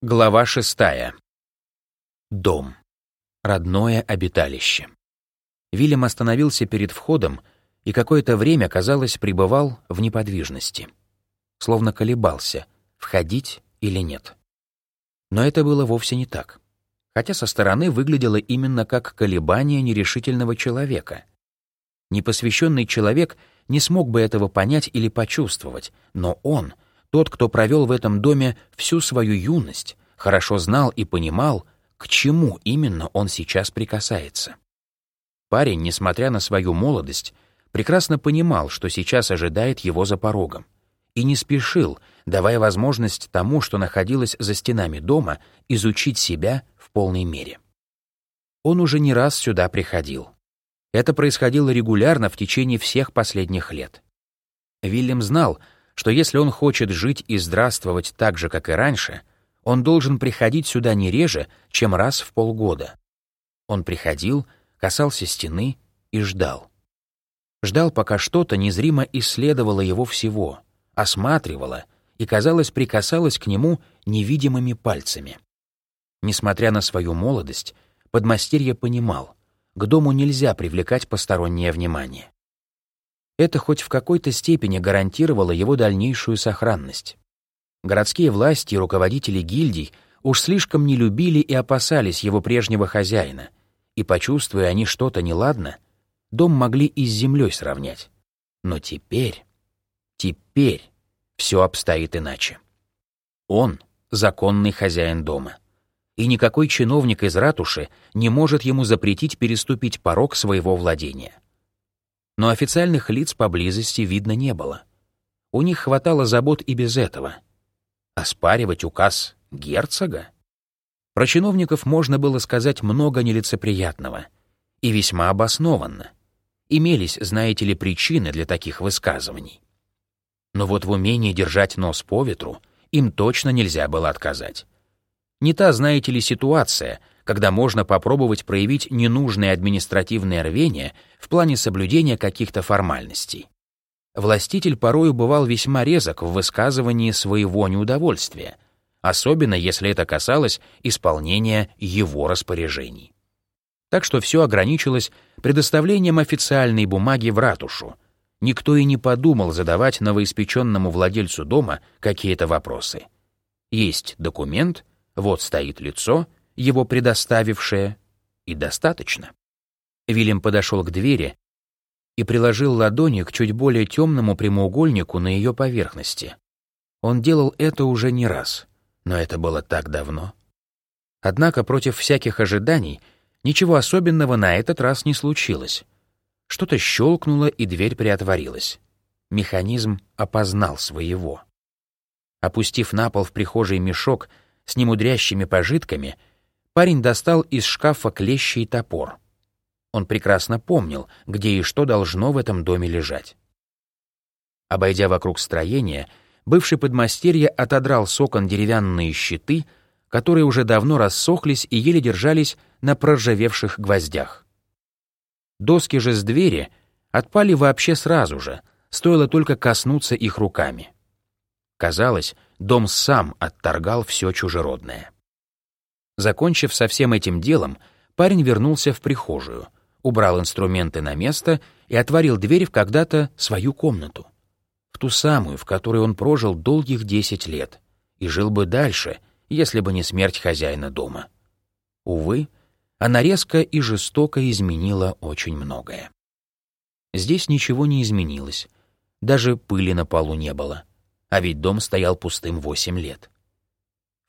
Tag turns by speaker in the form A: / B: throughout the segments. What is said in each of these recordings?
A: Глава шестая. Дом. Родное обиталище. Вильям остановился перед входом и какое-то время, казалось, пребывал в неподвижности. Словно колебался, входить или нет. Но это было вовсе не так. Хотя со стороны выглядело именно как колебание нерешительного человека. Непосвященный человек не смог бы этого понять или почувствовать, но он — тот, кто провел в этом доме всю свою юность, хорошо знал и понимал, к чему именно он сейчас прикасается. Парень, несмотря на свою молодость, прекрасно понимал, что сейчас ожидает его за порогом, и не спешил, давая возможность тому, что находилось за стенами дома, изучить себя в полной мере. Он уже не раз сюда приходил. Это происходило регулярно в течение всех последних лет. Вильям знал, что если он хочет жить и здравствовать так же, как и раньше, он должен приходить сюда не реже, чем раз в полгода. Он приходил, касался стены и ждал. Ждал, пока что-то незримо исследовало его всего, осматривало и, казалось, прикасалось к нему невидимыми пальцами. Несмотря на свою молодость, подмастерье понимал, к дому нельзя привлекать постороннее внимание. Это хоть в какой-то степени гарантировало его дальнейшую сохранность. Городские власти и руководители гильдий уж слишком не любили и опасались его прежнего хозяина, и, почувствуя они что-то неладно, дом могли и с землей сравнять. Но теперь, теперь все обстоит иначе. Он — законный хозяин дома. И никакой чиновник из ратуши не может ему запретить переступить порог своего владения но официальных лиц поблизости видно не было. У них хватало забот и без этого. Оспаривать указ герцога? Про чиновников можно было сказать много нелицеприятного. И весьма обоснованно. Имелись, знаете ли, причины для таких высказываний. Но вот в умении держать нос по ветру им точно нельзя было отказать. Не та, знаете ли, ситуация, когда можно попробовать проявить ненужное административное рвение в плане соблюдения каких-то формальностей. Властитель порою бывал весьма резок в высказывании своего неудовольствия, особенно если это касалось исполнения его распоряжений. Так что все ограничилось предоставлением официальной бумаги в ратушу. Никто и не подумал задавать новоиспеченному владельцу дома какие-то вопросы. Есть документ, вот стоит лицо — его предоставившее, и достаточно. Вильям подошел к двери и приложил ладони к чуть более темному прямоугольнику на ее поверхности. Он делал это уже не раз, но это было так давно. Однако против всяких ожиданий ничего особенного на этот раз не случилось. Что-то щелкнуло, и дверь приотворилась. Механизм опознал своего. Опустив на пол в прихожей мешок с немудрящими пожитками, парень достал из шкафа клещи и топор. Он прекрасно помнил, где и что должно в этом доме лежать. Обойдя вокруг строения, бывший подмастерье отодрал с окон деревянные щиты, которые уже давно рассохлись и еле держались на проржавевших гвоздях. Доски же с двери отпали вообще сразу же, стоило только коснуться их руками. Казалось, дом сам отторгал все чужеродное. Закончив со всем этим делом, парень вернулся в прихожую, убрал инструменты на место и отворил дверь в когда-то свою комнату. В ту самую, в которой он прожил долгих десять лет, и жил бы дальше, если бы не смерть хозяина дома. Увы, она резко и жестоко изменила очень многое. Здесь ничего не изменилось, даже пыли на полу не было, а ведь дом стоял пустым восемь лет.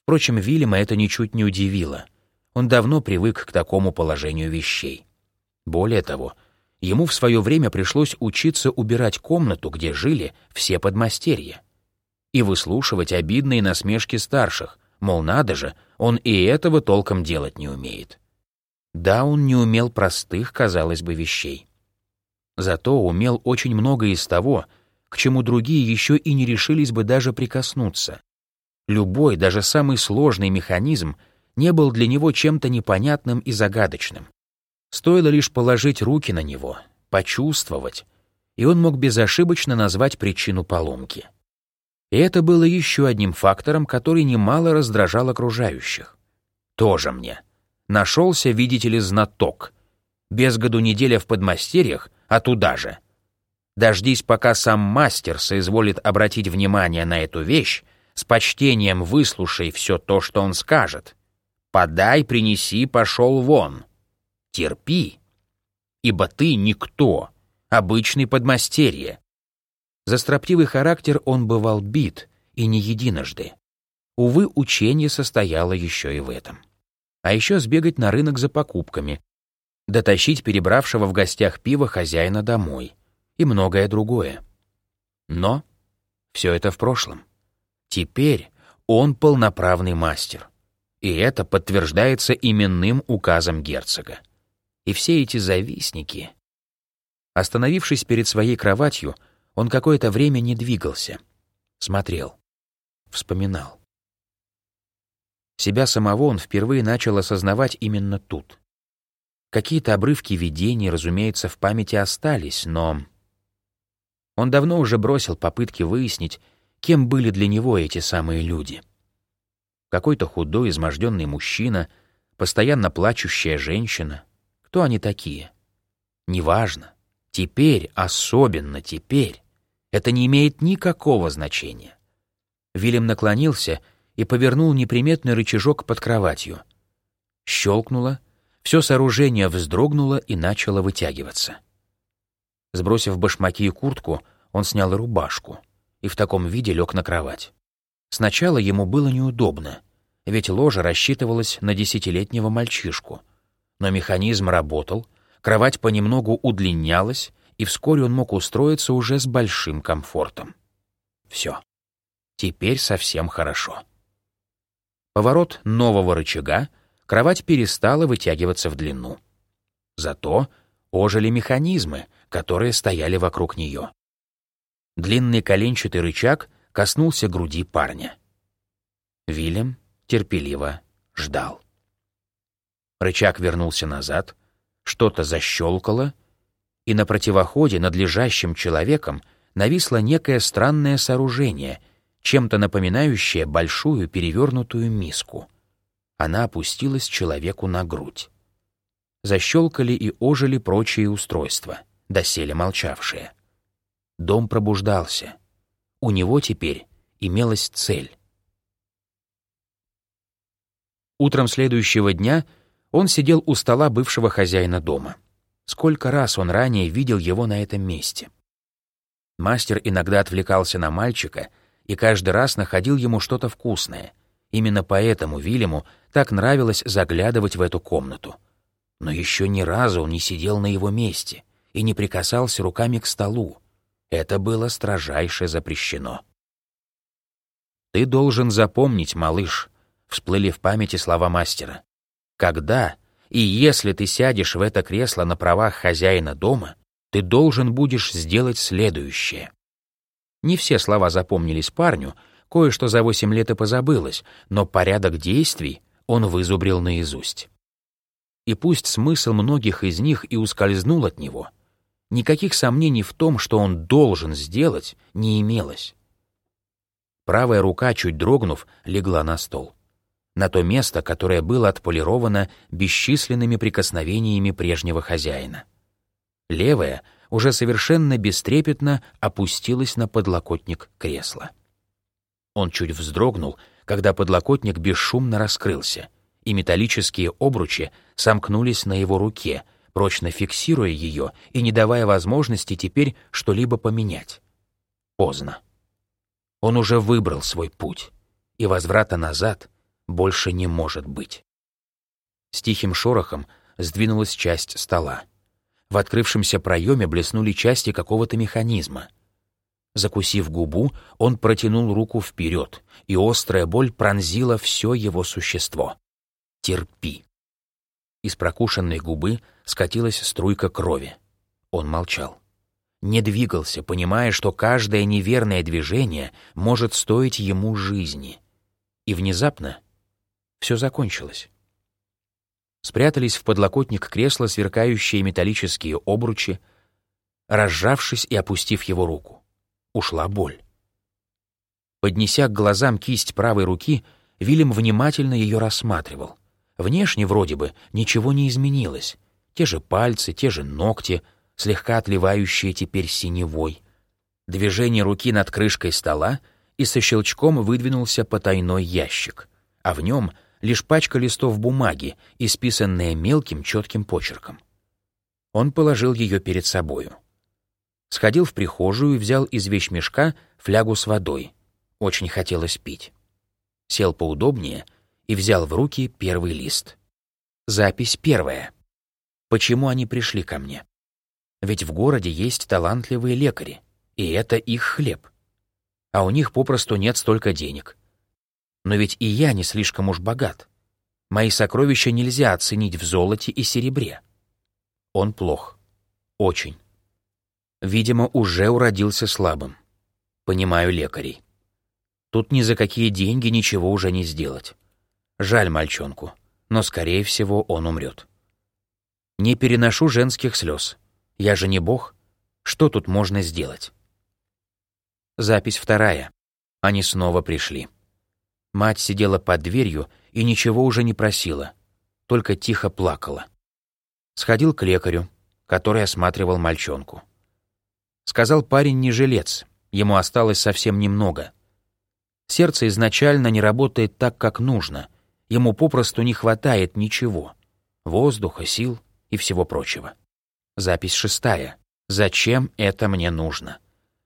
A: Впрочем, Вильяма это ничуть не удивило. Он давно привык к такому положению вещей. Более того, ему в свое время пришлось учиться убирать комнату, где жили все подмастерья. И выслушивать обидные насмешки старших, мол, надо же, он и этого толком делать не умеет. Да, он не умел простых, казалось бы, вещей. Зато умел очень многое из того, к чему другие еще и не решились бы даже прикоснуться. Любой, даже самый сложный механизм не был для него чем-то непонятным и загадочным. Стоило лишь положить руки на него, почувствовать, и он мог безошибочно назвать причину поломки. И это было еще одним фактором, который немало раздражал окружающих. Тоже мне. Нашелся, видите ли, знаток. Без году неделя в подмастерьях, а туда же. Дождись, пока сам мастер соизволит обратить внимание на эту вещь, с почтением выслушай все то, что он скажет. Подай, принеси, пошел вон. Терпи, ибо ты никто, обычный подмастерье. За строптивый характер он бывал бит, и не единожды. Увы, учение состояло еще и в этом. А еще сбегать на рынок за покупками, дотащить перебравшего в гостях пива хозяина домой и многое другое. Но все это в прошлом. Теперь он полноправный мастер. И это подтверждается именным указом герцога. И все эти завистники... Остановившись перед своей кроватью, он какое-то время не двигался, смотрел, вспоминал. Себя самого он впервые начал осознавать именно тут. Какие-то обрывки видений, разумеется, в памяти остались, но... Он давно уже бросил попытки выяснить, кем были для него эти самые люди. Какой-то худой, изможденный мужчина, постоянно плачущая женщина. Кто они такие? Неважно. Теперь, особенно теперь, это не имеет никакого значения. Вильям наклонился и повернул неприметный рычажок под кроватью. Щелкнуло, все сооружение вздрогнуло и начало вытягиваться. Сбросив башмаки и куртку, он снял рубашку и в таком виде лег на кровать. Сначала ему было неудобно, ведь ложа рассчитывалась на десятилетнего мальчишку. Но механизм работал, кровать понемногу удлинялась, и вскоре он мог устроиться уже с большим комфортом. Все. Теперь совсем хорошо. Поворот нового рычага, кровать перестала вытягиваться в длину. Зато ожили механизмы, которые стояли вокруг нее. Длинный коленчатый рычаг коснулся груди парня. Вильям терпеливо ждал. Рычаг вернулся назад, что-то защелкало, и на противоходе над лежащим человеком нависло некое странное сооружение, чем-то напоминающее большую перевернутую миску. Она опустилась человеку на грудь. Защелкали и ожили прочие устройства, доселе молчавшие. Дом пробуждался. У него теперь имелась цель. Утром следующего дня он сидел у стола бывшего хозяина дома. Сколько раз он ранее видел его на этом месте. Мастер иногда отвлекался на мальчика и каждый раз находил ему что-то вкусное. Именно поэтому Вильяму так нравилось заглядывать в эту комнату. Но еще ни разу он не сидел на его месте и не прикасался руками к столу. Это было строжайше запрещено. «Ты должен запомнить, малыш», — всплыли в памяти слова мастера. «Когда и если ты сядешь в это кресло на правах хозяина дома, ты должен будешь сделать следующее. Не все слова запомнились парню, кое-что за восемь лет и позабылось, но порядок действий он вызубрил наизусть. И пусть смысл многих из них и ускользнул от него, никаких сомнений в том, что он должен сделать, не имелось. Правая рука, чуть дрогнув, легла на стол на то место, которое было отполировано бесчисленными прикосновениями прежнего хозяина. Левая уже совершенно бестрепетно опустилась на подлокотник кресла. Он чуть вздрогнул, когда подлокотник бесшумно раскрылся, и металлические обручи сомкнулись на его руке, прочно фиксируя ее и не давая возможности теперь что-либо поменять. Поздно. Он уже выбрал свой путь, и возврата назад — больше не может быть. С тихим шорохом сдвинулась часть стола. В открывшемся проеме блеснули части какого-то механизма. Закусив губу, он протянул руку вперед, и острая боль пронзила все его существо. «Терпи». Из прокушенной губы скатилась струйка крови. Он молчал. Не двигался, понимая, что каждое неверное движение может стоить ему жизни. И внезапно все закончилось. Спрятались в подлокотник кресла сверкающие металлические обручи, разжавшись и опустив его руку. Ушла боль. Поднеся к глазам кисть правой руки, Вильям внимательно ее рассматривал. Внешне вроде бы ничего не изменилось. Те же пальцы, те же ногти, слегка отливающие теперь синевой. Движение руки над крышкой стола, и со щелчком выдвинулся потайной ящик, а в нем лишь пачка листов бумаги, исписанная мелким четким почерком. Он положил ее перед собою. Сходил в прихожую и взял из вещмешка флягу с водой. Очень хотелось пить. Сел поудобнее и взял в руки первый лист. Запись первая. Почему они пришли ко мне? Ведь в городе есть талантливые лекари, и это их хлеб. А у них попросту нет столько денег. Но ведь и я не слишком уж богат. Мои сокровища нельзя оценить в золоте и серебре. Он плох. Очень. Видимо, уже уродился слабым. Понимаю лекарей. Тут ни за какие деньги ничего уже не сделать. Жаль мальчонку, но, скорее всего, он умрет. Не переношу женских слез. Я же не бог. Что тут можно сделать? Запись вторая. Они снова пришли. Мать сидела под дверью и ничего уже не просила, только тихо плакала. Сходил к лекарю, который осматривал мальчонку. Сказал парень не жилец, ему осталось совсем немного. Сердце изначально не работает так, как нужно, ему попросту не хватает ничего — воздуха, сил и всего прочего. Запись шестая. Зачем это мне нужно?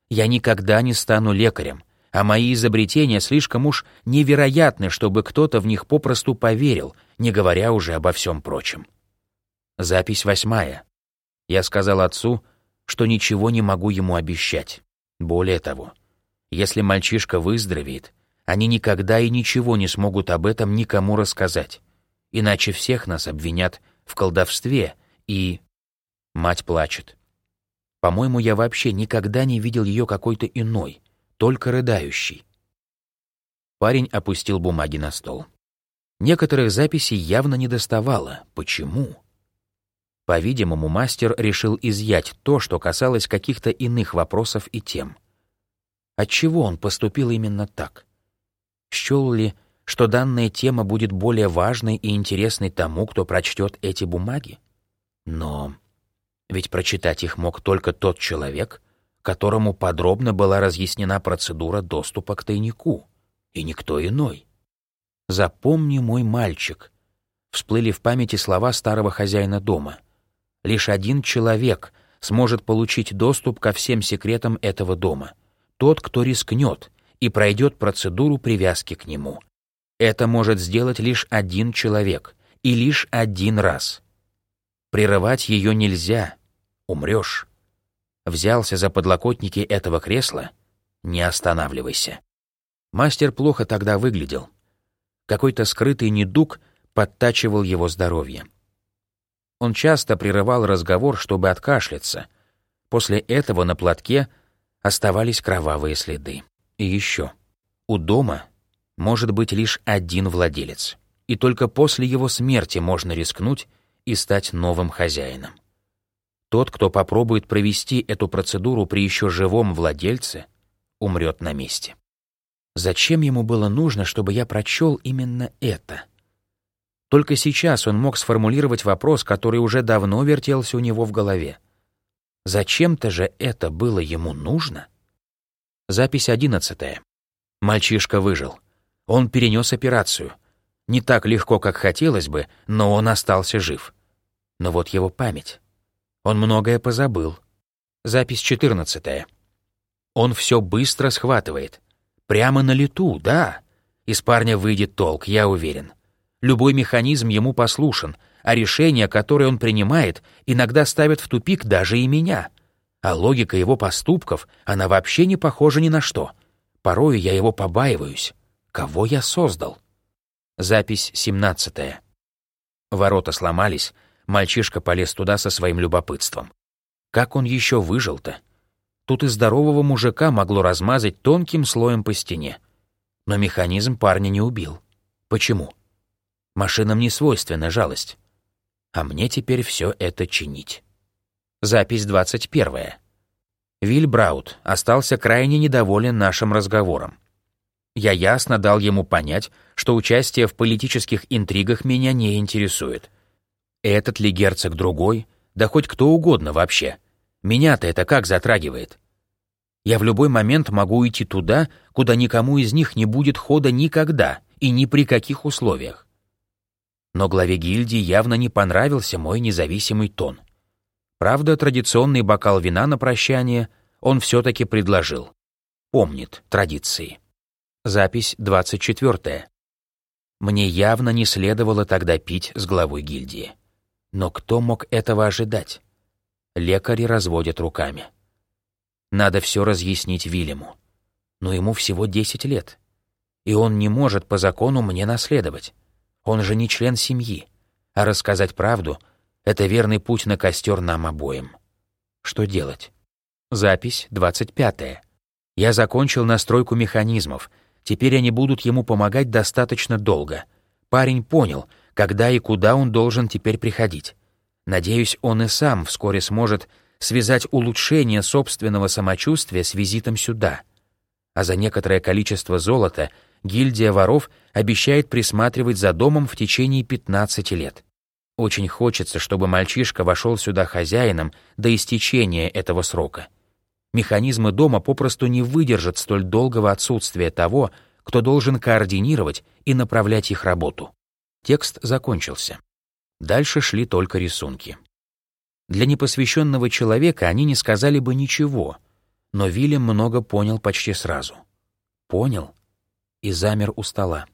A: Я никогда не стану лекарем, а мои изобретения слишком уж невероятны, чтобы кто-то в них попросту поверил, не говоря уже обо всем прочем. Запись восьмая. Я сказал отцу, что ничего не могу ему обещать. Более того, если мальчишка выздоровеет, они никогда и ничего не смогут об этом никому рассказать, иначе всех нас обвинят в колдовстве и... Мать плачет. По-моему, я вообще никогда не видел ее какой-то иной, только рыдающей. Парень опустил бумаги на стол. Некоторых записей явно не доставало. Почему? По-видимому, мастер решил изъять то, что касалось каких-то иных вопросов и тем. Отчего он поступил именно так? Счел ли, что данная тема будет более важной и интересной тому, кто прочтет эти бумаги? Но ведь прочитать их мог только тот человек, которому подробно была разъяснена процедура доступа к тайнику, и никто иной. «Запомни, мой мальчик», — всплыли в памяти слова старого хозяина дома — Лишь один человек сможет получить доступ ко всем секретам этого дома. Тот, кто рискнет и пройдет процедуру привязки к нему. Это может сделать лишь один человек и лишь один раз. Прерывать ее нельзя. Умрешь. Взялся за подлокотники этого кресла — не останавливайся. Мастер плохо тогда выглядел. Какой-то скрытый недуг подтачивал его здоровье. Он часто прерывал разговор, чтобы откашляться. После этого на платке оставались кровавые следы. И еще. У дома может быть лишь один владелец. И только после его смерти можно рискнуть и стать новым хозяином. Тот, кто попробует провести эту процедуру при еще живом владельце, умрет на месте. Зачем ему было нужно, чтобы я прочел именно это? Только сейчас он мог сформулировать вопрос, который уже давно вертелся у него в голове. Зачем-то же это было ему нужно? Запись одиннадцатая. Мальчишка выжил. Он перенес операцию. Не так легко, как хотелось бы, но он остался жив. Но вот его память. Он многое позабыл. Запись четырнадцатая. Он все быстро схватывает. Прямо на лету, да. Из парня выйдет толк, я уверен. Любой механизм ему послушен, а решения, которые он принимает, иногда ставят в тупик даже и меня. А логика его поступков, она вообще не похожа ни на что. Порою я его побаиваюсь. Кого я создал? Запись семнадцатая. Ворота сломались, мальчишка полез туда со своим любопытством. Как он еще выжил-то? Тут и здорового мужика могло размазать тонким слоем по стене. Но механизм парня не убил. Почему? Машинам не свойственна жалость. А мне теперь все это чинить. Запись 21. Виль Браут остался крайне недоволен нашим разговором. Я ясно дал ему понять, что участие в политических интригах меня не интересует. Этот ли герцог другой, да хоть кто угодно вообще. Меня-то это как затрагивает? Я в любой момент могу уйти туда, куда никому из них не будет хода никогда и ни при каких условиях. Но главе гильдии явно не понравился мой независимый тон. Правда, традиционный бокал вина на прощание он все-таки предложил. Помнит традиции. Запись 24. Мне явно не следовало тогда пить с главой гильдии. Но кто мог этого ожидать? Лекари разводят руками. Надо все разъяснить Вильяму. Но ему всего 10 лет. И он не может по закону мне наследовать. Он же не член семьи. А рассказать правду — это верный путь на костер нам обоим. Что делать? Запись 25. Я закончил настройку механизмов. Теперь они будут ему помогать достаточно долго. Парень понял, когда и куда он должен теперь приходить. Надеюсь, он и сам вскоре сможет связать улучшение собственного самочувствия с визитом сюда. А за некоторое количество золота гильдия воров обещает присматривать за домом в течение 15 лет. Очень хочется, чтобы мальчишка вошел сюда хозяином до истечения этого срока. Механизмы дома попросту не выдержат столь долгого отсутствия того, кто должен координировать и направлять их работу. Текст закончился. Дальше шли только рисунки. Для непосвященного человека они не сказали бы ничего, но Вильям много понял почти сразу. Понял и замер у стола.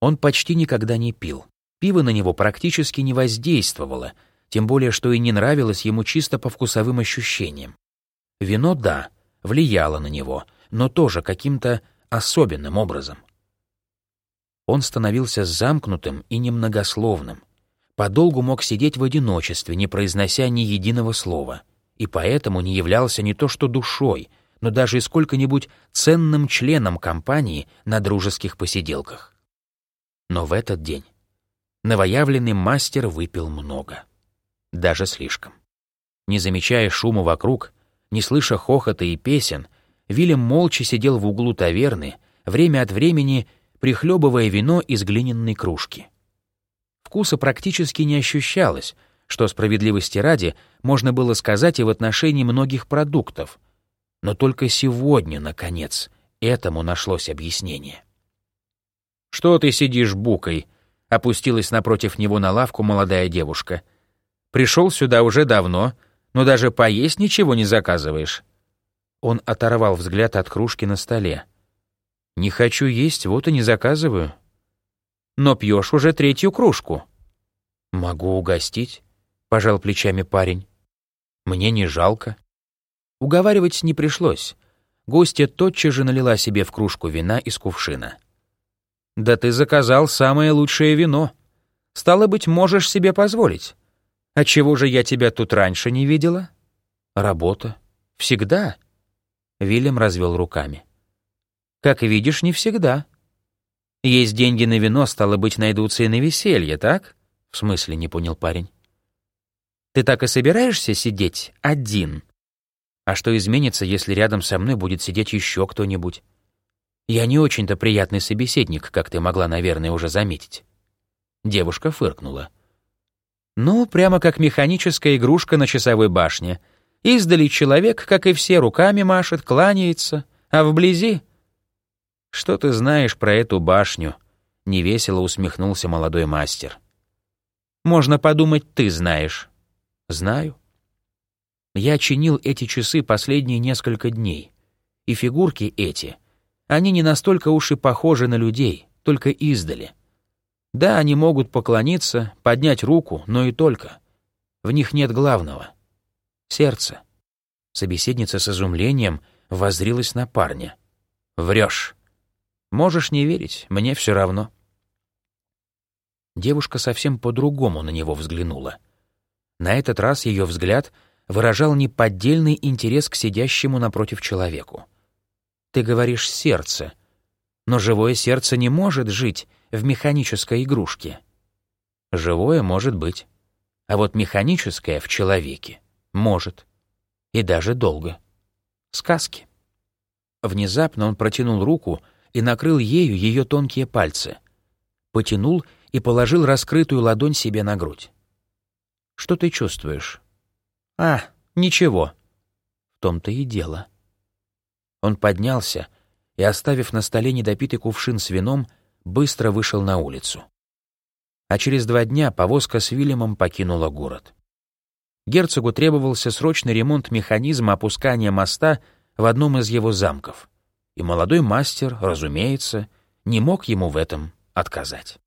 A: Он почти никогда не пил. Пиво на него практически не воздействовало, тем более что и не нравилось ему чисто по вкусовым ощущениям. Вино, да, влияло на него, но тоже каким-то особенным образом. Он становился замкнутым и немногословным, подолгу мог сидеть в одиночестве, не произнося ни единого слова, и поэтому не являлся не то что душой, но даже и сколько-нибудь ценным членом компании на дружеских посиделках. Но в этот день новоявленный мастер выпил много. Даже слишком. Не замечая шума вокруг, не слыша хохота и песен, Вильям молча сидел в углу таверны, время от времени прихлебывая вино из глиняной кружки вкуса практически не ощущалось, что справедливости ради можно было сказать и в отношении многих продуктов. Но только сегодня, наконец, этому нашлось объяснение. «Что ты сидишь букой?» — опустилась напротив него на лавку молодая девушка. «Пришел сюда уже давно, но даже поесть ничего не заказываешь». Он оторвал взгляд от кружки на столе. «Не хочу есть, вот и не заказываю но пьешь уже третью кружку». «Могу угостить», — пожал плечами парень. «Мне не жалко». Уговаривать не пришлось. Гостья тотчас же налила себе в кружку вина из кувшина. «Да ты заказал самое лучшее вино. Стало быть, можешь себе позволить. А чего же я тебя тут раньше не видела?» «Работа. Всегда». Вильям развел руками. «Как видишь, не всегда», есть деньги на вино, стало быть, найдутся и на веселье, так? В смысле, не понял парень. Ты так и собираешься сидеть один? А что изменится, если рядом со мной будет сидеть еще кто-нибудь? Я не очень-то приятный собеседник, как ты могла, наверное, уже заметить. Девушка фыркнула. Ну, прямо как механическая игрушка на часовой башне. Издали человек, как и все, руками машет, кланяется, а вблизи «Что ты знаешь про эту башню?» — невесело усмехнулся молодой мастер. «Можно подумать, ты знаешь». «Знаю». Я чинил эти часы последние несколько дней. И фигурки эти, они не настолько уж и похожи на людей, только издали. Да, они могут поклониться, поднять руку, но и только. В них нет главного — сердца. Собеседница с изумлением воззрилась на парня. «Врешь». Можешь не верить, мне все равно. Девушка совсем по-другому на него взглянула. На этот раз ее взгляд выражал неподдельный интерес к сидящему напротив человеку. Ты говоришь «сердце», но живое сердце не может жить в механической игрушке. Живое может быть, а вот механическое в человеке может. И даже долго. Сказки. Внезапно он протянул руку и накрыл ею ее тонкие пальцы. Потянул и положил раскрытую ладонь себе на грудь. «Что ты чувствуешь?» «А, ничего». В том-то и дело. Он поднялся и, оставив на столе недопитый кувшин с вином, быстро вышел на улицу. А через два дня повозка с Вильямом покинула город. Герцогу требовался срочный ремонт механизма опускания моста в одном из его замков, и молодой мастер, разумеется, не мог ему в этом отказать.